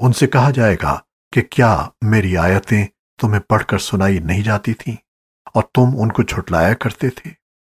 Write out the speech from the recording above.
ان سے کہا جائے گا کہ کیا میری آیتیں تمہیں پڑھ کر سنائی نہیں جاتی تھیں اور تم ان کو جھٹلایا کرتے تھے؟